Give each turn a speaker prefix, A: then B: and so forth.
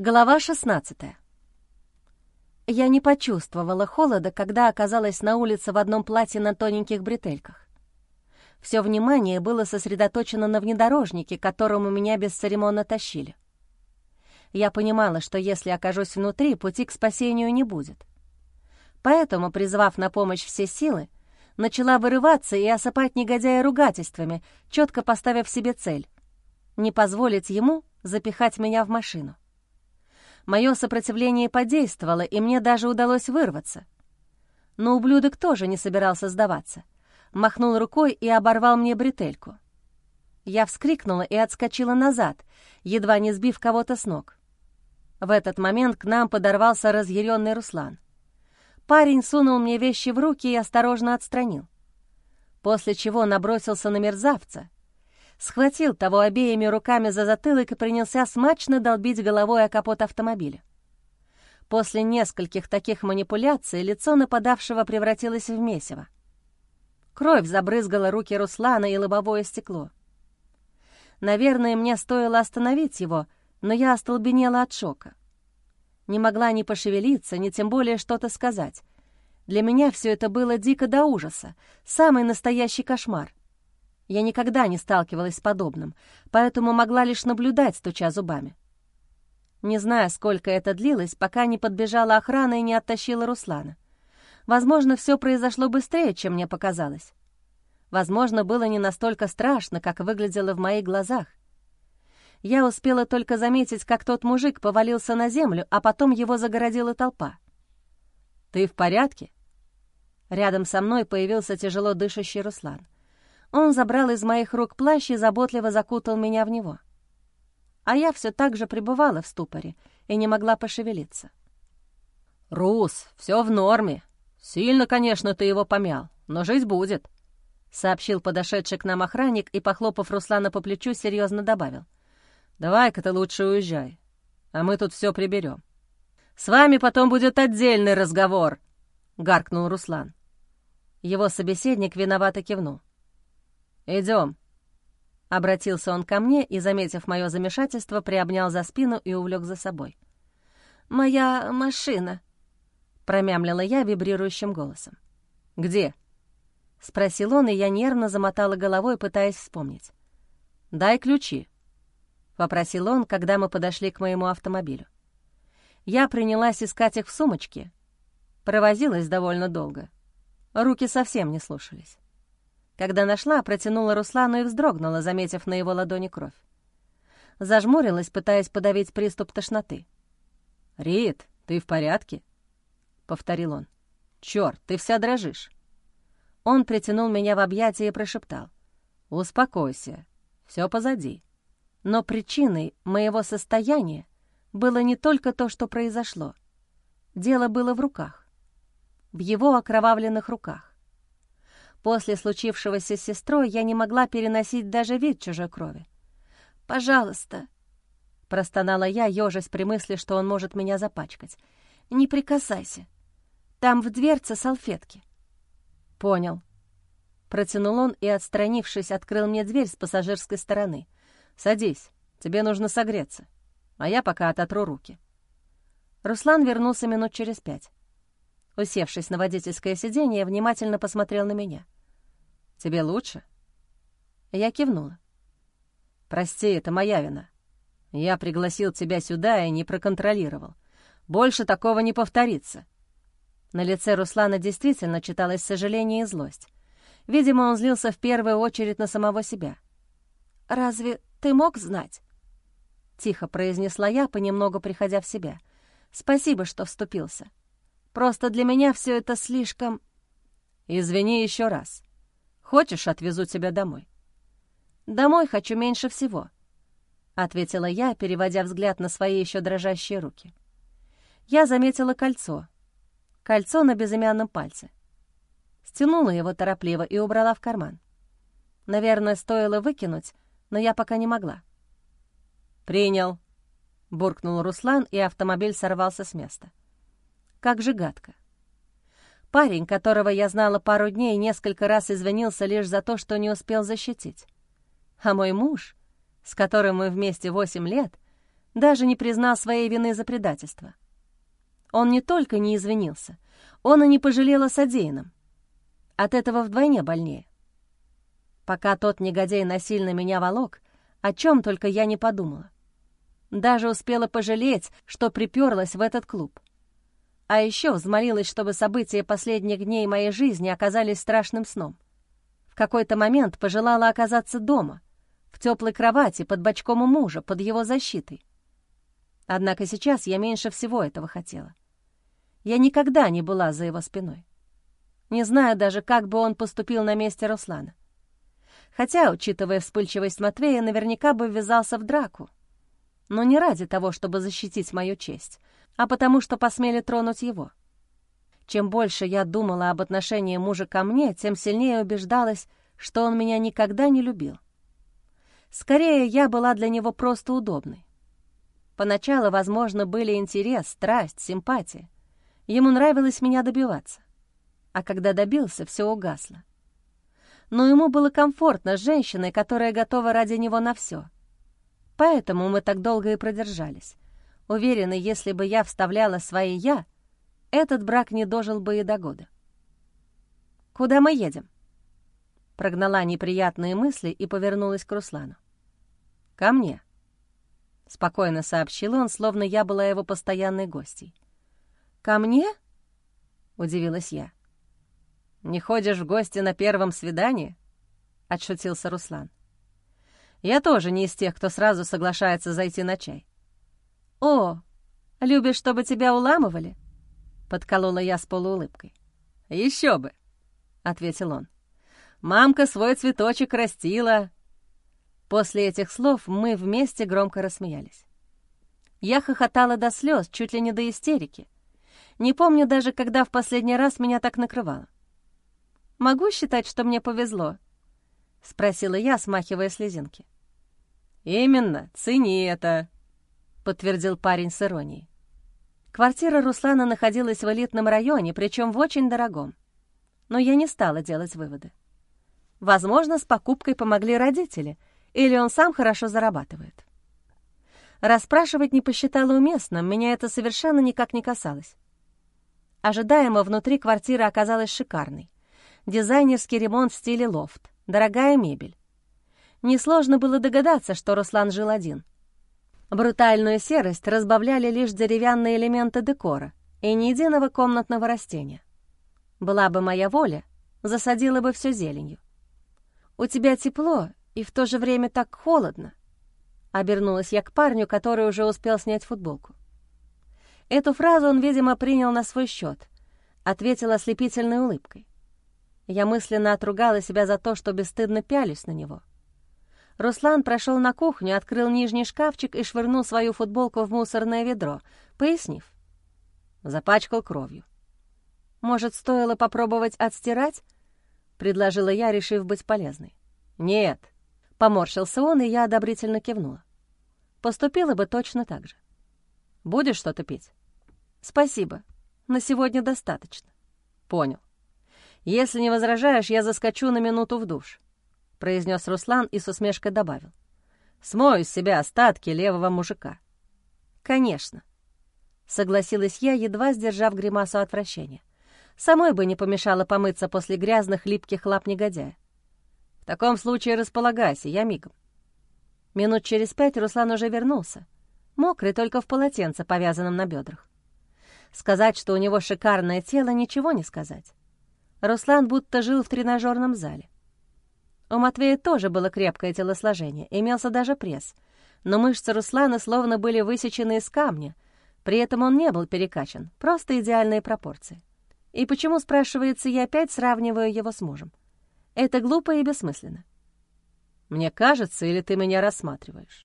A: Глава 16 Я не почувствовала холода, когда оказалась на улице в одном платье на тоненьких бретельках. Все внимание было сосредоточено на внедорожнике, которому меня бесцеремонно тащили. Я понимала, что если окажусь внутри, пути к спасению не будет. Поэтому, призвав на помощь все силы, начала вырываться и осыпать негодяя ругательствами, четко поставив себе цель — не позволить ему запихать меня в машину. Мое сопротивление подействовало, и мне даже удалось вырваться. Но ублюдок тоже не собирался сдаваться. Махнул рукой и оборвал мне бретельку. Я вскрикнула и отскочила назад, едва не сбив кого-то с ног. В этот момент к нам подорвался разъяренный Руслан. Парень сунул мне вещи в руки и осторожно отстранил. После чего набросился на мерзавца, схватил того обеими руками за затылок и принялся смачно долбить головой о капот автомобиля. После нескольких таких манипуляций лицо нападавшего превратилось в месиво. Кровь забрызгала руки Руслана и лобовое стекло. Наверное, мне стоило остановить его, но я остолбенела от шока. Не могла ни пошевелиться, ни тем более что-то сказать. Для меня все это было дико до ужаса, самый настоящий кошмар. Я никогда не сталкивалась с подобным, поэтому могла лишь наблюдать, стуча зубами. Не зная, сколько это длилось, пока не подбежала охрана и не оттащила Руслана. Возможно, все произошло быстрее, чем мне показалось. Возможно, было не настолько страшно, как выглядело в моих глазах. Я успела только заметить, как тот мужик повалился на землю, а потом его загородила толпа. «Ты в порядке?» Рядом со мной появился тяжело дышащий Руслан — он забрал из моих рук плащ и заботливо закутал меня в него. А я все так же пребывала в ступоре и не могла пошевелиться. «Рус, все в норме. Сильно, конечно, ты его помял, но жить будет», — сообщил подошедший к нам охранник и, похлопав Руслана по плечу, серьезно добавил. «Давай-ка ты лучше уезжай, а мы тут все приберем. «С вами потом будет отдельный разговор», — гаркнул Руслан. Его собеседник виновато кивнул. Идем. Обратился он ко мне и, заметив мое замешательство, приобнял за спину и увлек за собой. «Моя машина», — промямлила я вибрирующим голосом. «Где?» — спросил он, и я нервно замотала головой, пытаясь вспомнить. «Дай ключи», — попросил он, когда мы подошли к моему автомобилю. Я принялась искать их в сумочке. Провозилась довольно долго. Руки совсем не слушались. Когда нашла, протянула Руслану и вздрогнула, заметив на его ладони кровь. Зажмурилась, пытаясь подавить приступ тошноты. «Рит, ты в порядке?» — повторил он. «Чёрт, ты вся дрожишь». Он притянул меня в объятия и прошептал. «Успокойся, все позади». Но причиной моего состояния было не только то, что произошло. Дело было в руках. В его окровавленных руках. После случившегося с сестрой я не могла переносить даже вид чужой крови. «Пожалуйста», — простонала я, ёжась при мысли, что он может меня запачкать. «Не прикасайся. Там в дверце салфетки». «Понял». Протянул он и, отстранившись, открыл мне дверь с пассажирской стороны. «Садись, тебе нужно согреться, а я пока ототру руки». Руслан вернулся минут через пять. Усевшись на водительское сиденье, внимательно посмотрел на меня. «Тебе лучше?» Я кивнула. «Прости, это моя вина. Я пригласил тебя сюда и не проконтролировал. Больше такого не повторится». На лице Руслана действительно читалось сожаление и злость. Видимо, он злился в первую очередь на самого себя. «Разве ты мог знать?» Тихо произнесла я, понемногу приходя в себя. «Спасибо, что вступился. Просто для меня все это слишком...» «Извини еще раз. Хочешь, отвезу тебя домой?» «Домой хочу меньше всего», — ответила я, переводя взгляд на свои еще дрожащие руки. Я заметила кольцо. Кольцо на безымянном пальце. Стянула его торопливо и убрала в карман. Наверное, стоило выкинуть, но я пока не могла. «Принял», — буркнул Руслан, и автомобиль сорвался с места. Как же гадко. Парень, которого я знала пару дней, несколько раз извинился лишь за то, что не успел защитить. А мой муж, с которым мы вместе восемь лет, даже не признал своей вины за предательство. Он не только не извинился, он и не пожалел о содеянном. От этого вдвойне больнее. Пока тот негодяй насильно меня волок, о чем только я не подумала. Даже успела пожалеть, что приперлась в этот клуб. А еще взмолилась, чтобы события последних дней моей жизни оказались страшным сном. В какой-то момент пожелала оказаться дома, в теплой кровати, под бочком у мужа, под его защитой. Однако сейчас я меньше всего этого хотела. Я никогда не была за его спиной. Не знаю даже, как бы он поступил на месте Руслана. Хотя, учитывая вспыльчивость Матвея, наверняка бы ввязался в драку. Но не ради того, чтобы защитить мою честь, а потому что посмели тронуть его. Чем больше я думала об отношении мужа ко мне, тем сильнее убеждалась, что он меня никогда не любил. Скорее, я была для него просто удобной. Поначалу, возможно, были интерес, страсть, симпатия. Ему нравилось меня добиваться. А когда добился, все угасло. Но ему было комфортно с женщиной, которая готова ради него на все. Поэтому мы так долго и продержались. Уверена, если бы я вставляла свои «я», этот брак не дожил бы и до года. «Куда мы едем?» Прогнала неприятные мысли и повернулась к Руслану. «Ко мне», — спокойно сообщил он, словно я была его постоянной гостьей. «Ко мне?» — удивилась я. «Не ходишь в гости на первом свидании?» — отшутился Руслан. «Я тоже не из тех, кто сразу соглашается зайти на чай. «О, любишь, чтобы тебя уламывали?» — подколола я с полуулыбкой. «Еще бы!» — ответил он. «Мамка свой цветочек растила». После этих слов мы вместе громко рассмеялись. Я хохотала до слез, чуть ли не до истерики. Не помню даже, когда в последний раз меня так накрывало. «Могу считать, что мне повезло?» — спросила я, смахивая слезинки. «Именно, цени это!» Подтвердил парень с иронией. Квартира Руслана находилась в элитном районе, причем в очень дорогом. Но я не стала делать выводы. Возможно, с покупкой помогли родители, или он сам хорошо зарабатывает. Расспрашивать не посчитала уместным, меня это совершенно никак не касалось. Ожидаемо внутри квартира оказалась шикарной. Дизайнерский ремонт в стиле лофт, дорогая мебель. Несложно было догадаться, что Руслан жил один — Брутальную серость разбавляли лишь деревянные элементы декора и ни единого комнатного растения. Была бы моя воля, засадила бы все зеленью. «У тебя тепло, и в то же время так холодно», — обернулась я к парню, который уже успел снять футболку. Эту фразу он, видимо, принял на свой счет, ответил ослепительной улыбкой. Я мысленно отругала себя за то, что бесстыдно пялюсь на него. Руслан прошел на кухню, открыл нижний шкафчик и швырнул свою футболку в мусорное ведро, пояснив. Запачкал кровью. «Может, стоило попробовать отстирать?» — предложила я, решив быть полезной. «Нет», — поморщился он, и я одобрительно кивнула. Поступила бы точно так же. «Будешь что-то пить?» «Спасибо. На сегодня достаточно». «Понял. Если не возражаешь, я заскочу на минуту в душ». — произнес Руслан и с усмешкой добавил. «Смою с себя остатки левого мужика». «Конечно», — согласилась я, едва сдержав гримасу отвращения. «Самой бы не помешало помыться после грязных липких лап негодяя». «В таком случае располагайся, я мигом». Минут через пять Руслан уже вернулся, мокрый только в полотенце, повязанном на бедрах. Сказать, что у него шикарное тело, ничего не сказать. Руслан будто жил в тренажерном зале. У Матвея тоже было крепкое телосложение, имелся даже пресс, но мышцы Руслана словно были высечены из камня, при этом он не был перекачан, просто идеальные пропорции. И почему, спрашивается, я опять сравниваю его с мужем? Это глупо и бессмысленно. «Мне кажется, или ты меня рассматриваешь?»